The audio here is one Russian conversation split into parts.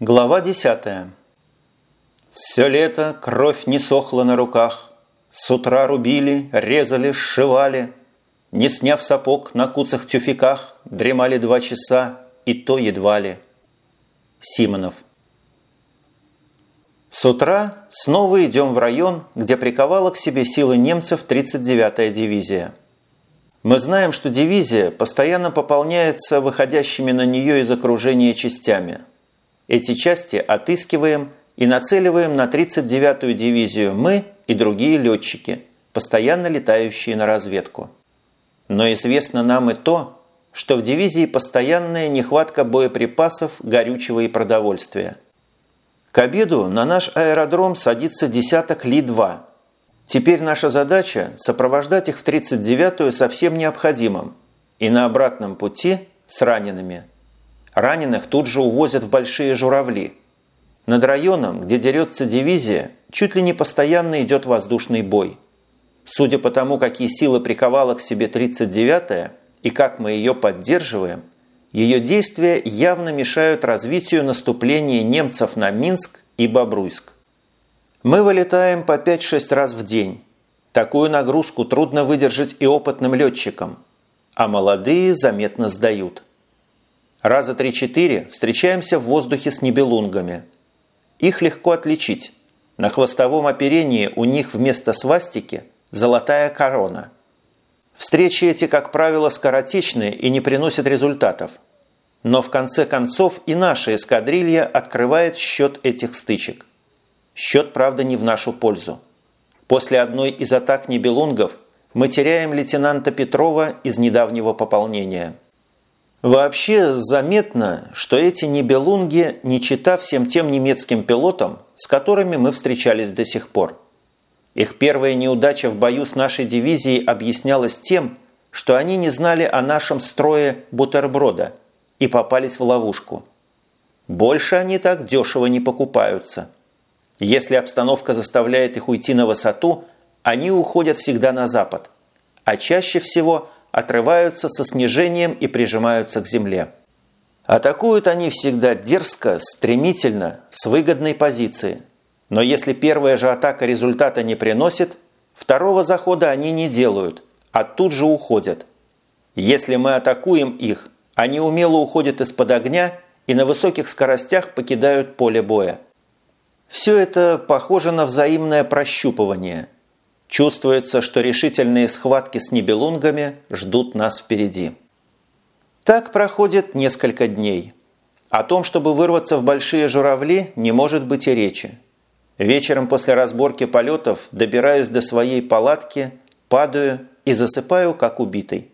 Глава 10. Все лето кровь не сохла на руках. С утра рубили, резали, сшивали. Не сняв сапог на куцах тюфяках, дремали два часа, и то едва ли. Симонов. С утра снова идем в район, где приковала к себе силы немцев 39-я дивизия. Мы знаем, что дивизия постоянно пополняется выходящими на нее из окружения частями. Эти части отыскиваем и нацеливаем на 39-ю дивизию мы и другие летчики, постоянно летающие на разведку. Но известно нам и то, что в дивизии постоянная нехватка боеприпасов, горючего и продовольствия. К обеду на наш аэродром садится десяток Ли-2 – Теперь наша задача – сопровождать их в 39-ю со всем необходимым и на обратном пути с ранеными. Раненых тут же увозят в большие журавли. Над районом, где дерется дивизия, чуть ли не постоянно идет воздушный бой. Судя по тому, какие силы приковала к себе 39-я и как мы ее поддерживаем, ее действия явно мешают развитию наступления немцев на Минск и Бобруйск. Мы вылетаем по 5-6 раз в день. Такую нагрузку трудно выдержать и опытным летчикам, а молодые заметно сдают. Раза 3-4 встречаемся в воздухе с небелунгами. Их легко отличить. На хвостовом оперении у них вместо свастики золотая корона. Встречи эти, как правило, скоротечные и не приносят результатов. Но в конце концов и наша эскадрилья открывает счет этих стычек. Счет, правда, не в нашу пользу. После одной из атак небелунгов мы теряем лейтенанта Петрова из недавнего пополнения. Вообще заметно, что эти небелунги не чита всем тем немецким пилотам, с которыми мы встречались до сих пор. Их первая неудача в бою с нашей дивизией объяснялась тем, что они не знали о нашем строе бутерброда и попались в ловушку. Больше они так дешево не покупаются – если обстановка заставляет их уйти на высоту, они уходят всегда на запад, а чаще всего отрываются со снижением и прижимаются к земле. Атакуют они всегда дерзко, стремительно, с выгодной позиции. Но если первая же атака результата не приносит, второго захода они не делают, а тут же уходят. Если мы атакуем их, они умело уходят из-под огня и на высоких скоростях покидают поле боя. Все это похоже на взаимное прощупывание. Чувствуется, что решительные схватки с небелунгами ждут нас впереди. Так проходит несколько дней. О том, чтобы вырваться в большие журавли, не может быть и речи. Вечером после разборки полетов добираюсь до своей палатки, падаю и засыпаю, как убитый.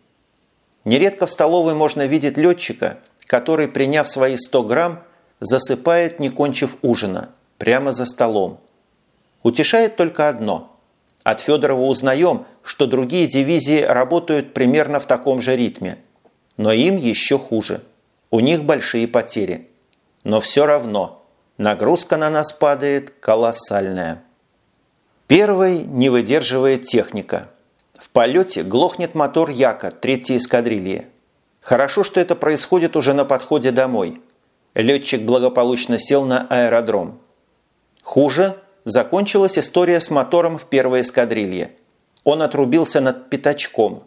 Нередко в столовой можно видеть летчика, который, приняв свои 100 грамм, засыпает, не кончив ужина – прямо за столом. Утешает только одно. От Федорова узнаем, что другие дивизии работают примерно в таком же ритме. Но им еще хуже. У них большие потери. Но все равно нагрузка на нас падает колоссальная. Первой не выдерживает техника. В полете глохнет мотор Яка третьей эскадрильи. Хорошо, что это происходит уже на подходе домой. Летчик благополучно сел на аэродром. Хуже закончилась история с мотором в первой эскадрилье. Он отрубился над пятачком.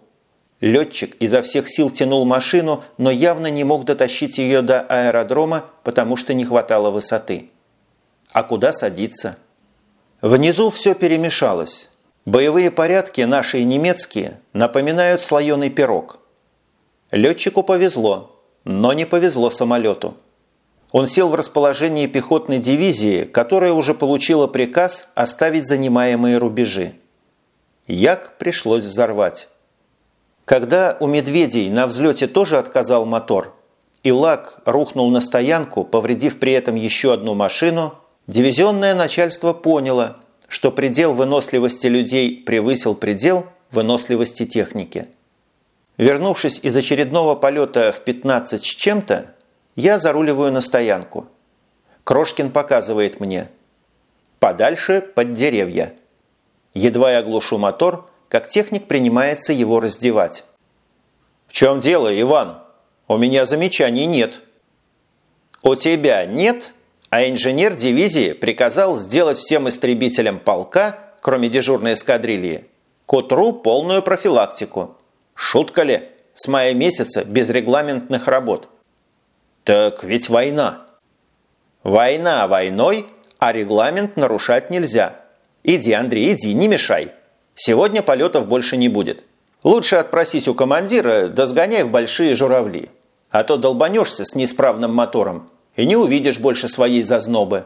Летчик изо всех сил тянул машину, но явно не мог дотащить ее до аэродрома, потому что не хватало высоты. А куда садиться? Внизу все перемешалось. Боевые порядки, наши и немецкие, напоминают слоеный пирог. Летчику повезло, но не повезло самолету. Он сел в расположении пехотной дивизии, которая уже получила приказ оставить занимаемые рубежи. Як пришлось взорвать. Когда у «Медведей» на взлете тоже отказал мотор, и Лак рухнул на стоянку, повредив при этом еще одну машину, дивизионное начальство поняло, что предел выносливости людей превысил предел выносливости техники. Вернувшись из очередного полета в 15 с чем-то, я заруливаю на стоянку. Крошкин показывает мне. Подальше под деревья. Едва я глушу мотор, как техник принимается его раздевать. «В чем дело, Иван? У меня замечаний нет». «У тебя нет, а инженер дивизии приказал сделать всем истребителям полка, кроме дежурной эскадрильи, к утру полную профилактику. Шутка ли? С мая месяца без регламентных работ. Так ведь война. Война войной, а регламент нарушать нельзя. Иди, Андрей, иди, не мешай. Сегодня полетов больше не будет. Лучше отпросись у командира, да сгоняй в большие журавли. А то долбанешься с неисправным мотором и не увидишь больше своей зазнобы.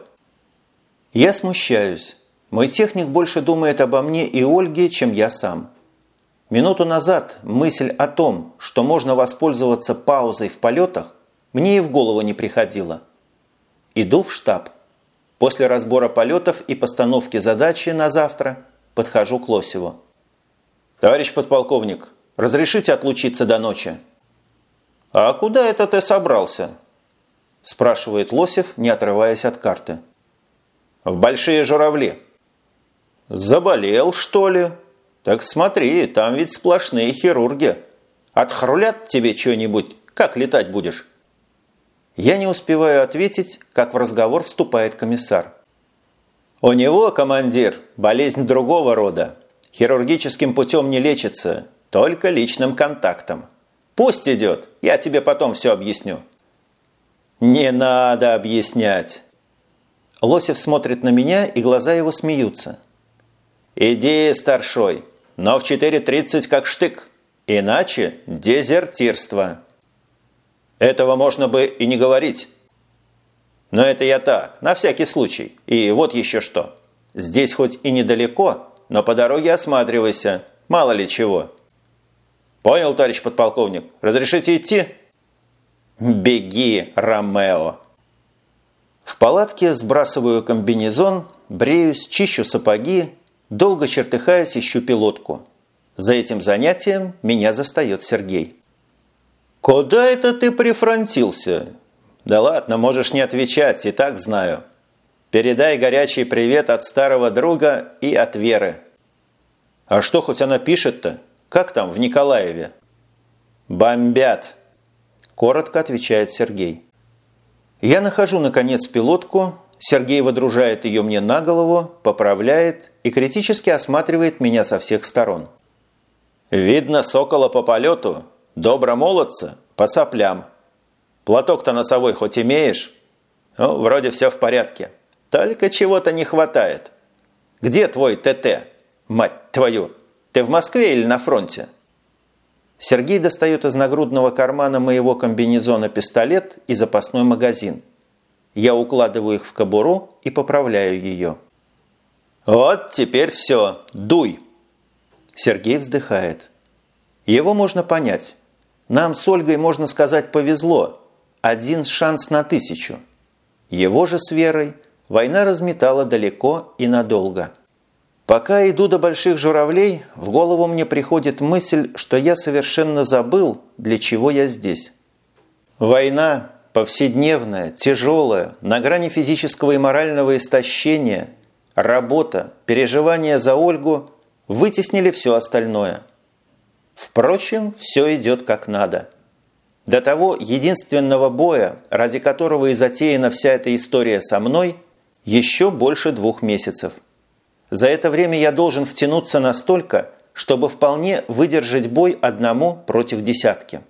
Я смущаюсь. Мой техник больше думает обо мне и Ольге, чем я сам. Минуту назад мысль о том, что можно воспользоваться паузой в полетах, мне и в голову не приходила. Иду в штаб. После разбора полетов и постановки задачи на завтра подхожу к Лосеву. «Товарищ подполковник, разрешите отлучиться до ночи?» «А куда это ты собрался?» спрашивает Лосев, не отрываясь от карты. «В большие журавли». «Заболел, что ли?» «Так смотри, там ведь сплошные хирурги. Отхрулят тебе что-нибудь, как летать будешь?» Я не успеваю ответить, как в разговор вступает комиссар. «У него, командир, болезнь другого рода. Хирургическим путем не лечится, только личным контактом. Пусть идет, я тебе потом все объясню». «Не надо объяснять!» Лосев смотрит на меня, и глаза его смеются. «Иди, старшой, но в 4.30 как штык, иначе дезертирство». Этого можно бы и не говорить. Но это я так, на всякий случай. И вот еще что. Здесь хоть и недалеко, но по дороге осматривайся, мало ли чего. Понял, товарищ подполковник? Разрешите идти? Беги, Ромео! В палатке сбрасываю комбинезон, бреюсь, чищу сапоги, долго чертыхаясь ищу пилотку. За этим занятием меня застает Сергей. «Куда это ты прифронтился?» «Да ладно, можешь не отвечать, и так знаю. Передай горячий привет от старого друга и от Веры». «А что хоть она пишет-то? Как там в Николаеве?» «Бомбят», – коротко отвечает Сергей. Я нахожу, наконец, пилотку, Сергей водружает ее мне на голову, поправляет и критически осматривает меня со всех сторон. «Видно сокола по полету, добро молодца, по соплям. Платок-то носовой хоть имеешь?» «Ну, вроде все в порядке. Только чего-то не хватает. Где твой ТТ? Мать твою! Ты в Москве или на фронте?» Сергей достает из нагрудного кармана моего комбинезона пистолет и запасной магазин. Я укладываю их в кобуру и поправляю ее. «Вот теперь все, дуй!» Сергей вздыхает. Его можно понять. Нам с Ольгой, можно сказать, повезло. Один шанс на тысячу. Его же с Верой война разметала далеко и надолго. Пока иду до больших журавлей, в голову мне приходит мысль, что я совершенно забыл, для чего я здесь. Война, повседневная, тяжелая, на грани физического и морального истощения, работа, переживания за Ольгу вытеснили все остальное. Впрочем, все идет как надо. До того единственного боя, ради которого и затеяна вся эта история со мной, еще больше двух месяцев – за это время я должен втянуться настолько, чтобы вполне выдержать бой одному против десятки.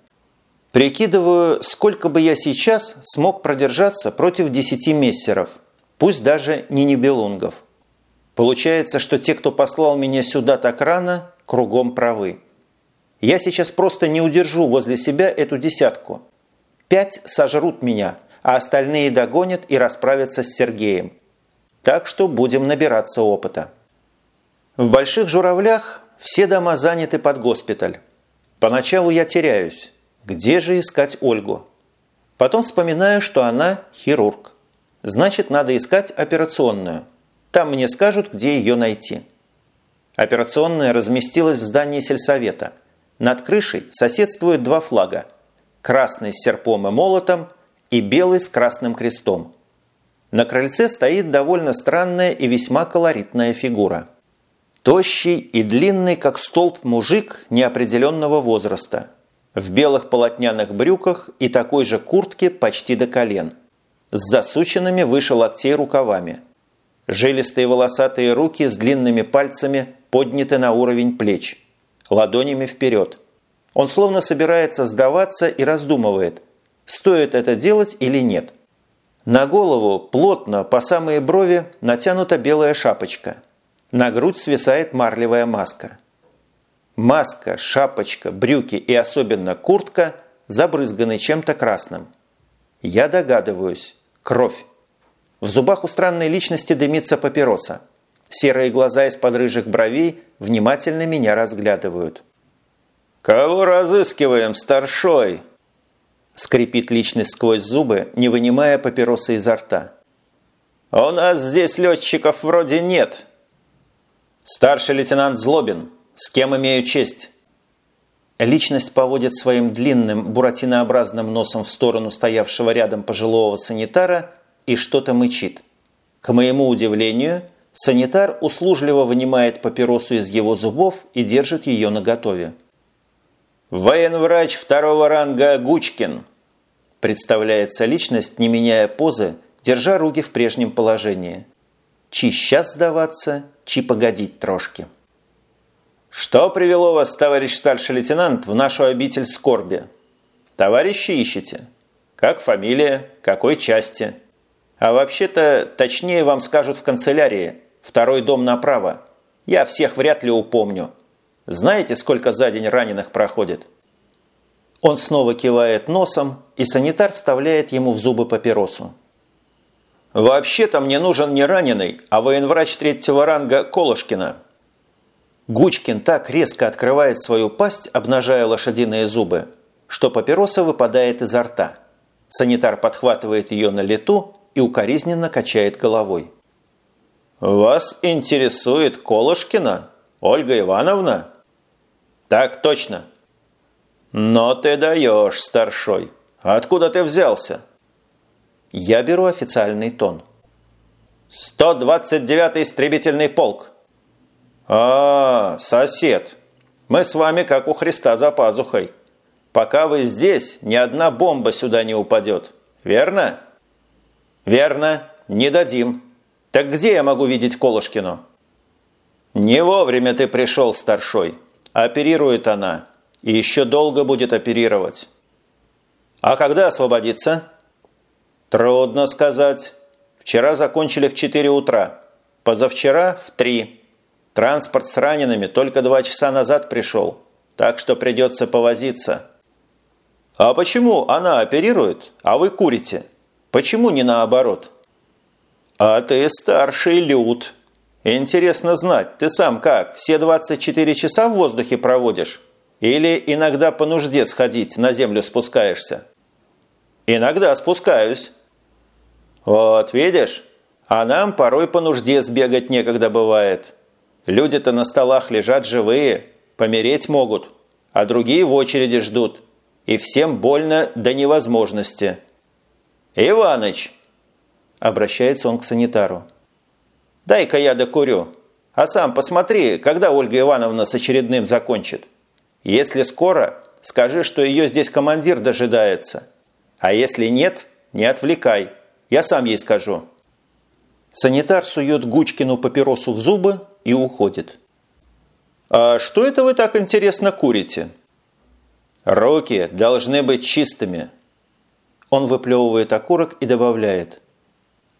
Прикидываю, сколько бы я сейчас смог продержаться против десяти мессеров, пусть даже не небелунгов. Получается, что те, кто послал меня сюда так рано, кругом правы. Я сейчас просто не удержу возле себя эту десятку. Пять сожрут меня, а остальные догонят и расправятся с Сергеем. Так что будем набираться опыта. В больших журавлях все дома заняты под госпиталь. Поначалу я теряюсь. Где же искать Ольгу? Потом вспоминаю, что она хирург. Значит, надо искать операционную. Там мне скажут, где ее найти. Операционная разместилась в здании сельсовета. Над крышей соседствуют два флага. Красный с серпом и молотом и белый с красным крестом. На крыльце стоит довольно странная и весьма колоритная фигура. Тощий и длинный, как столб мужик неопределенного возраста. В белых полотняных брюках и такой же куртке почти до колен. с засученными выше локтей рукавами. Жилистые волосатые руки с длинными пальцами подняты на уровень плеч, ладонями вперед. Он словно собирается сдаваться и раздумывает, стоит это делать или нет. На голову плотно по самые брови натянута белая шапочка. На грудь свисает марлевая маска. Маска, шапочка, брюки и особенно куртка забрызганы чем-то красным. Я догадываюсь. Кровь. В зубах у странной личности дымится папироса. Серые глаза из-под рыжих бровей внимательно меня разглядывают. «Кого разыскиваем, старшой?» Скрипит личность сквозь зубы, не вынимая папиросы изо рта. «У нас здесь летчиков вроде нет». «Старший лейтенант Злобин. С кем имею честь?» Личность поводит своим длинным буратинообразным носом в сторону стоявшего рядом пожилого санитара и что-то мычит. К моему удивлению, санитар услужливо вынимает папиросу из его зубов и держит ее наготове. «Военврач второго ранга Гучкин», представляется личность, не меняя позы, держа руки в прежнем положении. Чи сейчас сдаваться, чи погодить трошки. «Что привело вас, товарищ старший лейтенант, в нашу обитель скорби? Товарищи ищете? Как фамилия? Какой части?» А вообще-то, точнее вам скажут в канцелярии. Второй дом направо. Я всех вряд ли упомню. Знаете, сколько за день раненых проходит?» Он снова кивает носом, и санитар вставляет ему в зубы папиросу. «Вообще-то мне нужен не раненый, а военврач третьего ранга Колышкина». Гучкин так резко открывает свою пасть, обнажая лошадиные зубы, что папироса выпадает изо рта. Санитар подхватывает ее на лету и укоризненно качает головой. «Вас интересует Колышкина, Ольга Ивановна?» «Так точно». «Но ты даешь, старшой. Откуда ты взялся?» Я беру официальный тон. «129-й истребительный полк». «А, сосед. Мы с вами как у Христа за пазухой. Пока вы здесь, ни одна бомба сюда не упадет. Верно?» «Верно, не дадим. Так где я могу видеть Колышкину?» «Не вовремя ты пришел, старшой. Оперирует она. И еще долго будет оперировать». «А когда освободиться?» «Трудно сказать. Вчера закончили в 4 утра. Позавчера в 3. Транспорт с ранеными только два часа назад пришел, так что придется повозиться». «А почему она оперирует, а вы курите?» Почему не наоборот? А ты старший люд. Интересно знать, ты сам как, все 24 часа в воздухе проводишь? Или иногда по нужде сходить на землю спускаешься? Иногда спускаюсь. Вот, видишь? А нам порой по нужде сбегать некогда бывает. Люди-то на столах лежат живые, помереть могут, а другие в очереди ждут. И всем больно до невозможности. «Иваныч!» – обращается он к санитару. «Дай-ка я докурю. А сам посмотри, когда Ольга Ивановна с очередным закончит. Если скоро, скажи, что ее здесь командир дожидается. А если нет, не отвлекай. Я сам ей скажу». Санитар сует Гучкину папиросу в зубы и уходит. «А что это вы так интересно курите?» «Руки должны быть чистыми», он выплевывает окурок и добавляет.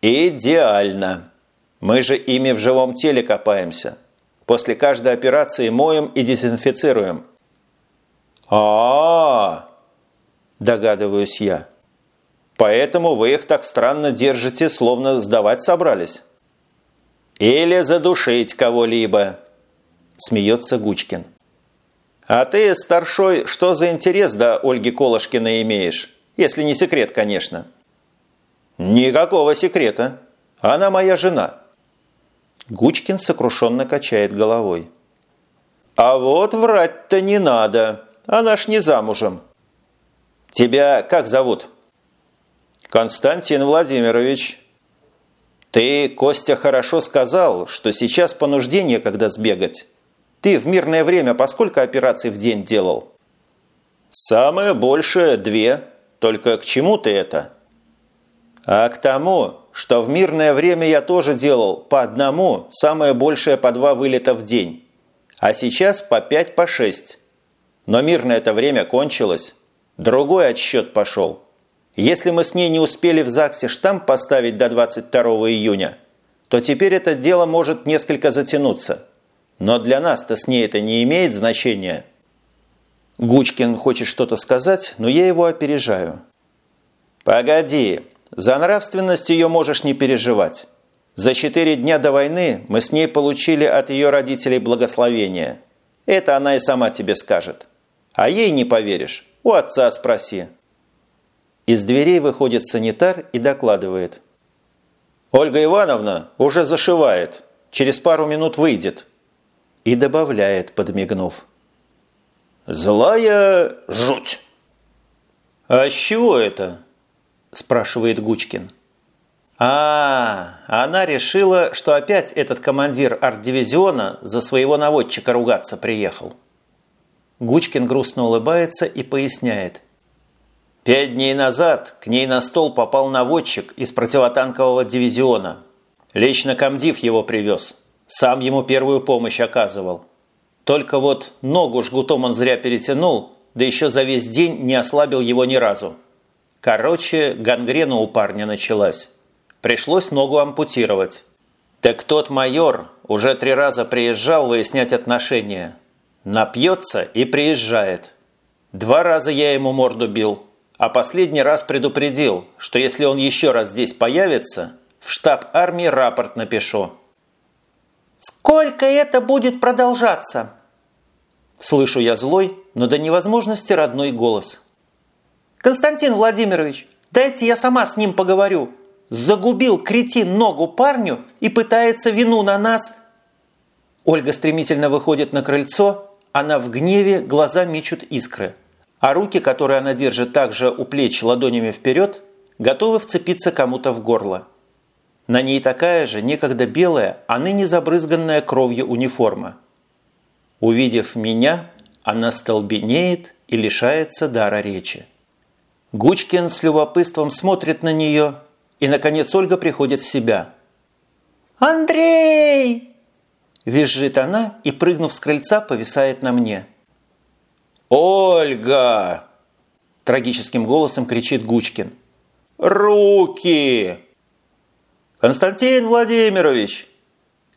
«Идеально! Мы же ими в живом теле копаемся. После каждой операции моем и дезинфицируем». А, -а, -а догадываюсь я. «Поэтому вы их так странно держите, словно сдавать собрались». «Или задушить кого-либо», – смеется Гучкин. «А ты, старшой, что за интерес до Ольги Колышкиной имеешь?» Если не секрет, конечно. Никакого секрета. Она моя жена. Гучкин сокрушенно качает головой. А вот врать-то не надо. Она ж не замужем. Тебя как зовут? Константин Владимирович. Ты, Костя, хорошо сказал, что сейчас по нужде некогда сбегать. Ты в мирное время по сколько операций в день делал? Самое большее – две. Только к чему ты это? А к тому, что в мирное время я тоже делал по одному, самое большее по два вылета в день. А сейчас по пять, по шесть. Но мирное это время кончилось. Другой отсчет пошел. Если мы с ней не успели в ЗАГСе штамп поставить до 22 июня, то теперь это дело может несколько затянуться. Но для нас-то с ней это не имеет значения. Гучкин хочет что-то сказать, но я его опережаю. «Погоди, за нравственность ее можешь не переживать. За четыре дня до войны мы с ней получили от ее родителей благословение. Это она и сама тебе скажет. А ей не поверишь, у отца спроси». Из дверей выходит санитар и докладывает. «Ольга Ивановна уже зашивает. Через пару минут выйдет». И добавляет, подмигнув. «Злая жуть!» «А с чего это?» – спрашивает Гучкин. А, она решила, что опять этот командир арт-дивизиона за своего наводчика ругаться приехал. Гучкин грустно улыбается и поясняет. Пять дней назад к ней на стол попал наводчик из противотанкового дивизиона. Лично комдив его привез. Сам ему первую помощь оказывал. Только вот ногу жгутом он зря перетянул, да еще за весь день не ослабил его ни разу. Короче, гангрена у парня началась. Пришлось ногу ампутировать. Так тот майор уже три раза приезжал выяснять отношения. Напьется и приезжает. Два раза я ему морду бил, а последний раз предупредил, что если он еще раз здесь появится, в штаб армии рапорт напишу. «Сколько это будет продолжаться?» Слышу я злой, но до невозможности родной голос. «Константин Владимирович, дайте я сама с ним поговорю. Загубил кретин ногу парню и пытается вину на нас...» Ольга стремительно выходит на крыльцо, она в гневе, глаза мечут искры. А руки, которые она держит также у плеч ладонями вперед, готовы вцепиться кому-то в горло. На ней такая же, некогда белая, а ныне забрызганная кровью униформа. Увидев меня, она столбенеет и лишается дара речи. Гучкин с любопытством смотрит на нее, и, наконец, Ольга приходит в себя. «Андрей!» Визжит она и, прыгнув с крыльца, повисает на мне. «Ольга!» Трагическим голосом кричит Гучкин. «Руки!» «Константин Владимирович!»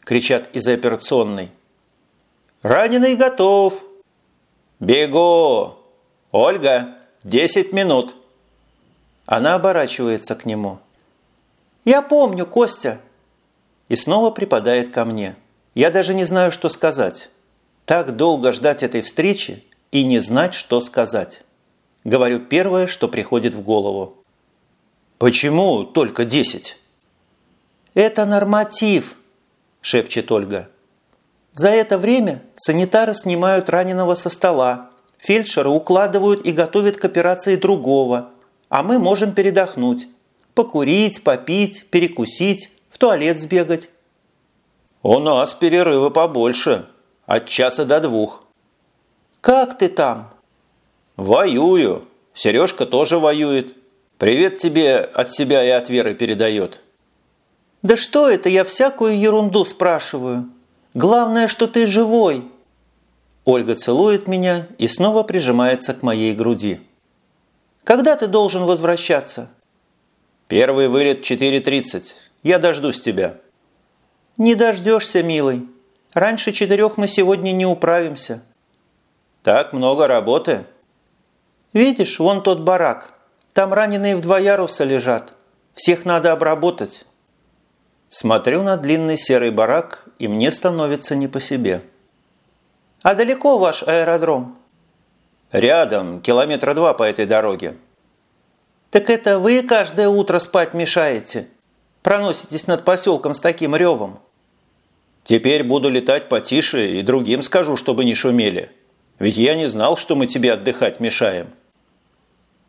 Кричат из операционной. «Раненый готов!» «Бегу! Ольга, десять минут!» Она оборачивается к нему. «Я помню, Костя!» И снова припадает ко мне. Я даже не знаю, что сказать. Так долго ждать этой встречи и не знать, что сказать. Говорю первое, что приходит в голову. «Почему только десять?» «Это норматив», – шепчет Ольга. «За это время санитары снимают раненого со стола, фельдшеры укладывают и готовят к операции другого, а мы можем передохнуть, покурить, попить, перекусить, в туалет сбегать». «У нас перерывы побольше, от часа до двух». «Как ты там?» «Воюю. Сережка тоже воюет. Привет тебе от себя и от Веры передает». «Да что это, я всякую ерунду спрашиваю. Главное, что ты живой». Ольга целует меня и снова прижимается к моей груди. Когда ты должен возвращаться?» «Первый вылет 4.30. Я дождусь тебя». «Не дождешься, милый. Раньше четырех мы сегодня не управимся». «Так много работы?» «Видишь, вон тот барак. Там раненые в два яруса лежат. Всех надо обработать». Смотрю на длинный серый барак, и мне становится не по себе. «А далеко ваш аэродром?» «Рядом, километра два по этой дороге». «Так это вы каждое утро спать мешаете? Проноситесь над поселком с таким ревом?» «Теперь буду летать потише и другим скажу, чтобы не шумели. Ведь я не знал, что мы тебе отдыхать мешаем».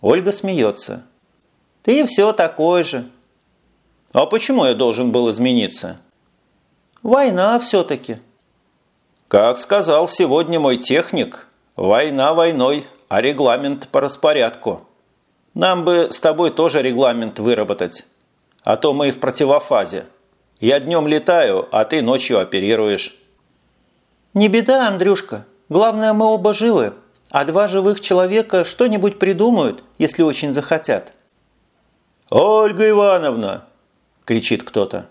Ольга смеется. «Ты все такой же». «А почему я должен был измениться?» «Война все-таки». «Как сказал сегодня мой техник, Война войной, а регламент по распорядку. Нам бы с тобой тоже регламент выработать. а то мы в противофазе. Я днем летаю, а ты ночью оперируешь». «Не беда, Андрюшка. Главное, мы оба живы, а два живых человека что-нибудь придумают, если очень захотят». «Ольга Ивановна!» – кричит кто-то.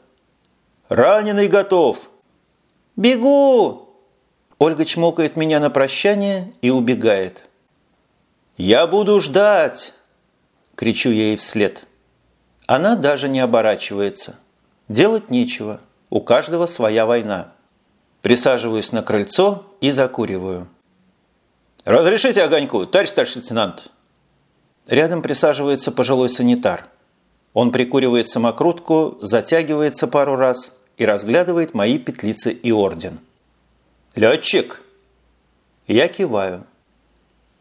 «Раненый готов!» «Бегу!» Ольга чмокает меня на прощание и убегает. «Я буду ждать!» – кричу я ей вслед. Она даже не оборачивается. Делать нечего. У каждого своя война. Присаживаюсь на крыльцо и закуриваю. «Разрешите огоньку, товарищ старший лейтенант?» Рядом присаживается пожилой санитар. Он прикуривает самокрутку, затягивается пару раз и разглядывает мои петлицы и орден. «Летчик!» Я киваю.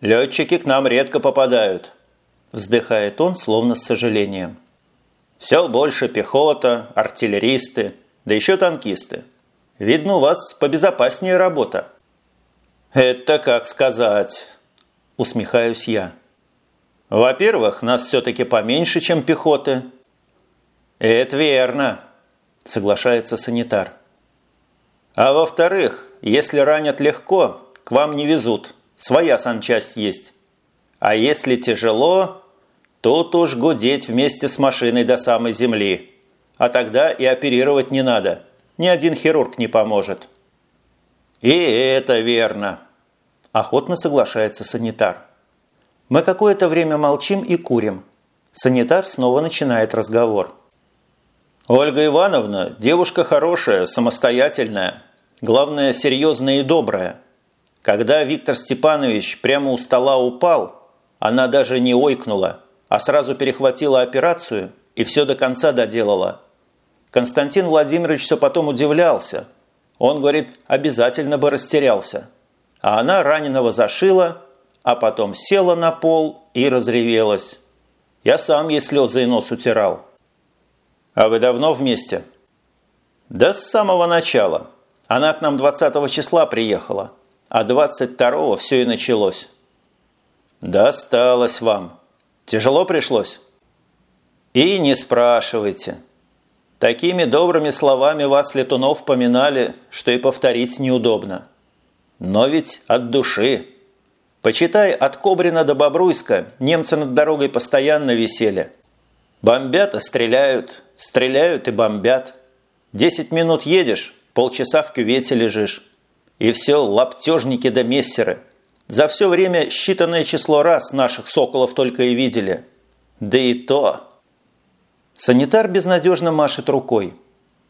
«Летчики к нам редко попадают», – вздыхает он, словно с сожалением. «Все больше пехота, артиллеристы, да еще танкисты. Видно, у вас побезопаснее работа». «Это как сказать», – усмехаюсь я. «Во-первых, нас все-таки поменьше, чем пехоты». «Это верно», – соглашается санитар. «А во-вторых, если ранят легко, к вам не везут» своя санчасть есть. А если тяжело, тут уж гудеть вместе с машиной до самой земли. А тогда и оперировать не надо. Ни один хирург не поможет. И это верно. Охотно соглашается санитар. Мы какое-то время молчим и курим. Санитар снова начинает разговор. Ольга Ивановна – девушка хорошая, самостоятельная. Главное, серьезная и добрая. Когда Виктор Степанович прямо у стола упал, она даже не ойкнула, а сразу перехватила операцию и все до конца доделала. Константин Владимирович все потом удивлялся. Он, говорит, обязательно бы растерялся. А она раненого зашила, а потом села на пол и разревелась. Я сам ей слезы и нос утирал. А вы давно вместе? Да с самого начала. Она к нам 20 числа приехала а 22-го все и началось. Досталось вам. Тяжело пришлось? И не спрашивайте. Такими добрыми словами вас, Летунов, поминали, что и повторить неудобно. Но ведь от души. Почитай, от Кобрина до Бобруйска немцы над дорогой постоянно висели. Бомбят и стреляют, стреляют и бомбят. Десять минут едешь, полчаса в кювете лежишь. И все лаптежники да мессеры. За все время считанное число раз наших соколов только и видели. Да и то... Санитар безнадежно машет рукой.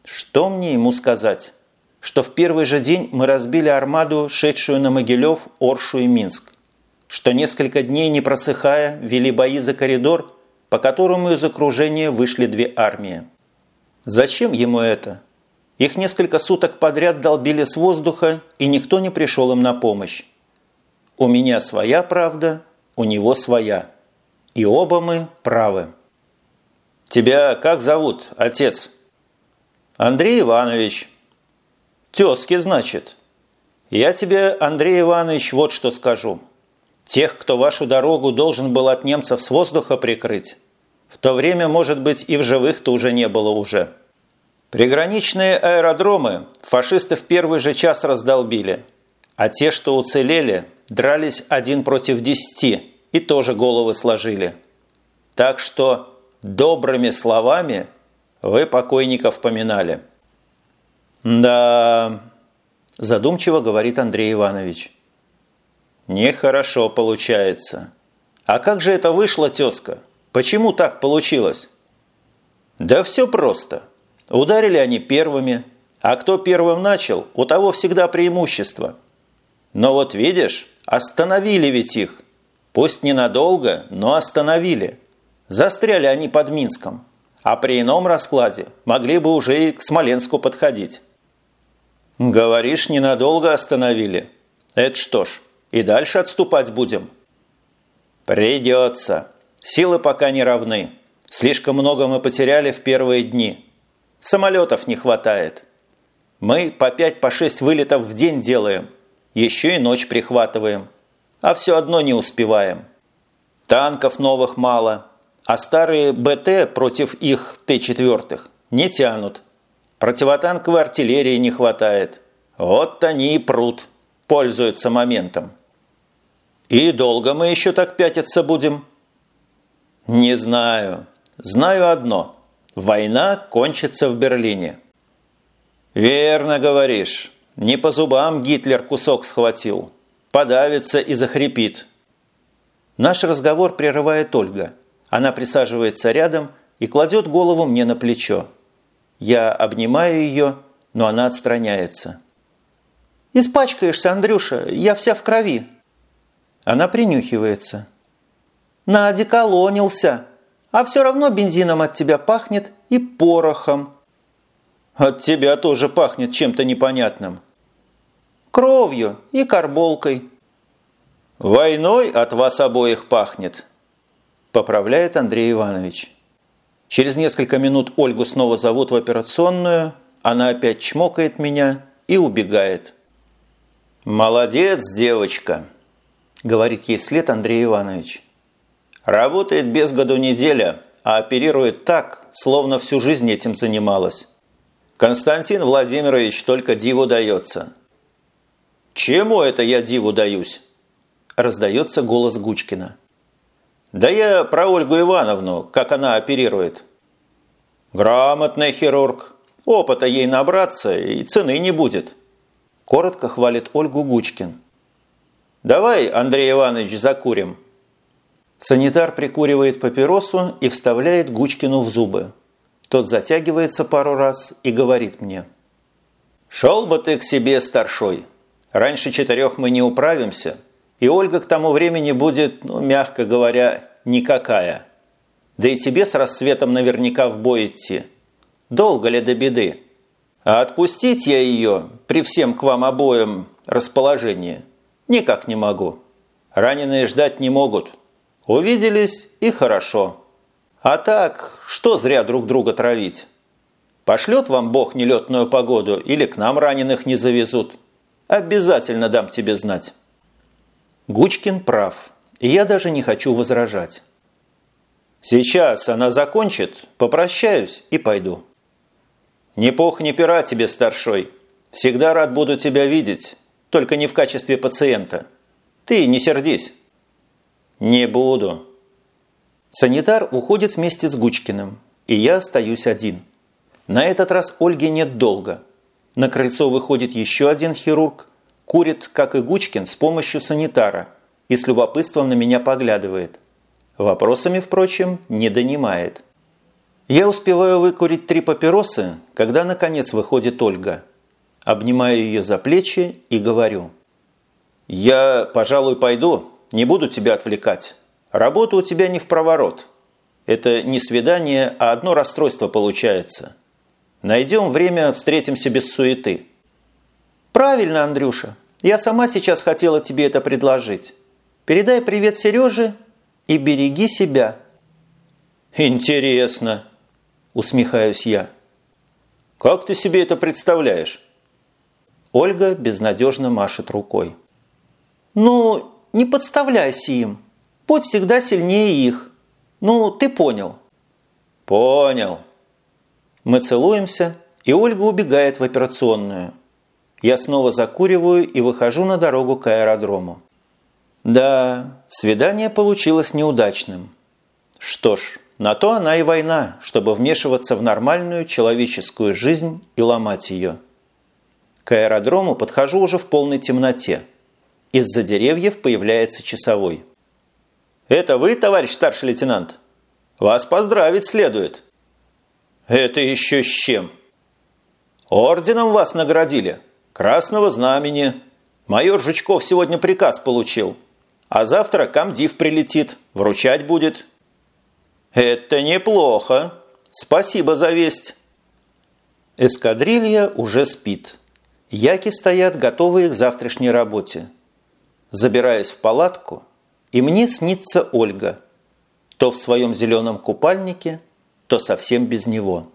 Что мне ему сказать? Что в первый же день мы разбили армаду, шедшую на Могилев, Оршу и Минск. Что несколько дней, не просыхая, вели бои за коридор, по которому из окружения вышли две армии. Зачем ему это? Их несколько суток подряд долбили с воздуха, и никто не пришел им на помощь. У меня своя правда, у него своя. И оба мы правы. «Тебя как зовут, отец?» «Андрей Иванович». «Тезки, значит?» «Я тебе, Андрей Иванович, вот что скажу. Тех, кто вашу дорогу должен был от немцев с воздуха прикрыть, в то время, может быть, и в живых-то уже не было уже». Приграничные аэродромы фашисты в первый же час раздолбили, а те, что уцелели, дрались один против десяти и тоже головы сложили. Так что добрыми словами вы покойников поминали. «Да...» – задумчиво говорит Андрей Иванович. «Нехорошо получается. А как же это вышло, тезка? Почему так получилось?» «Да все просто». Ударили они первыми, а кто первым начал, у того всегда преимущество. Но вот видишь, остановили ведь их. Пусть ненадолго, но остановили. Застряли они под Минском. А при ином раскладе могли бы уже и к Смоленску подходить. Говоришь, ненадолго остановили. Это что ж, и дальше отступать будем? Придется. Силы пока не равны. Слишком много мы потеряли в первые дни. Самолетов не хватает. Мы по 5-6 по вылетов в день делаем. Еще и ночь прихватываем. А все одно не успеваем. Танков новых мало. а старые БТ против их Т-4 не тянут. Противотанковой артиллерии не хватает. Вот они и прут, пользуются моментом. И долго мы еще так пятиться будем? Не знаю. Знаю одно. Война кончится в Берлине. Верно говоришь. Не по зубам Гитлер кусок схватил. Подавится и захрипит. Наш разговор прерывает Ольга. Она присаживается рядом и кладет голову мне на плечо. Я обнимаю ее, но она отстраняется. «Испачкаешься, Андрюша, я вся в крови». Она принюхивается. «Наодеколонился, а все равно бензином от тебя пахнет и порохом». «От тебя тоже пахнет чем-то непонятным». «Кровью и карболкой». «Войной от вас обоих пахнет», – поправляет Андрей Иванович. Через несколько минут Ольгу снова зовут в операционную, она опять чмокает меня и убегает. «Молодец, девочка», – говорит ей след Андрей Иванович. «Работает без году неделя, а оперирует так, словно всю жизнь этим занималась. Константин Владимирович только диву дается». «Чему это я диву даюсь?» – раздается голос Гучкина. «Да я про Ольгу Ивановну, как она оперирует». «Грамотный хирург. Опыта ей набраться и цены не будет». Коротко хвалит Ольгу Гучкин. «Давай, Андрей Иванович, закурим». Санитар прикуривает папиросу и вставляет Гучкину в зубы. Тот затягивается пару раз и говорит мне. «Шел бы ты к себе, старшой. Раньше четырех мы не управимся, и Ольга к тому времени будет, ну, мягко говоря, никакая. Да и тебе с рассветом наверняка в бой идти. Долго ли до беды?» А отпустить я ее при всем к вам обоим расположении никак не могу. Раненые ждать не могут. Увиделись и хорошо. А так, что зря друг друга травить? Пошлет вам Бог нелетную погоду или к нам раненых не завезут? Обязательно дам тебе знать. Гучкин прав, и я даже не хочу возражать. Сейчас она закончит, попрощаюсь и пойду. «Ни пух, ни пера тебе, старшой. Всегда рад буду тебя видеть, только не в качестве пациента. Ты не сердись». «Не буду». Санитар уходит вместе с Гучкиным, и я остаюсь один. На этот раз Ольги нет долго. На крыльцо выходит еще один хирург, курит, как и Гучкин, с помощью санитара и с любопытством на меня поглядывает. Вопросами, впрочем, не донимает. Я успеваю выкурить три папиросы, когда наконец выходит Ольга. Обнимаю ее за плечи и говорю. «Я, пожалуй, пойду, не буду тебя отвлекать. Работа у тебя не в проворот. Это не свидание, а одно расстройство получается. Найдем время, встретимся без суеты». «Правильно, Андрюша. Я сама сейчас хотела тебе это предложить. Передай привет Сереже и береги себя». «Интересно», усмехаюсь я. «Как ты себе это представляешь?» Ольга безнадежно машет рукой. «Ну, не подставляйся им. Будь всегда сильнее их. Ну, ты понял». «Понял». Мы целуемся, и Ольга убегает в операционную. Я снова закуриваю и выхожу на дорогу к аэродрому. Да, свидание получилось неудачным. Что ж, на то она и война, чтобы вмешиваться в нормальную человеческую жизнь и ломать ее. К аэродрому подхожу уже в полной темноте. Из-за деревьев появляется часовой. «Это вы, товарищ старший лейтенант? Вас поздравить следует». «Это еще с чем?» «Орденом вас наградили. Красного знамени. Майор Жучков сегодня приказ получил. А завтра комдив прилетит, вручать будет. «Это неплохо. Спасибо за весть». Эскадрилья уже спит. Яки стоят, готовые к завтрашней работе. Забираюсь в палатку, и мне снится Ольга. То в своем зеленом купальнике, то совсем без него.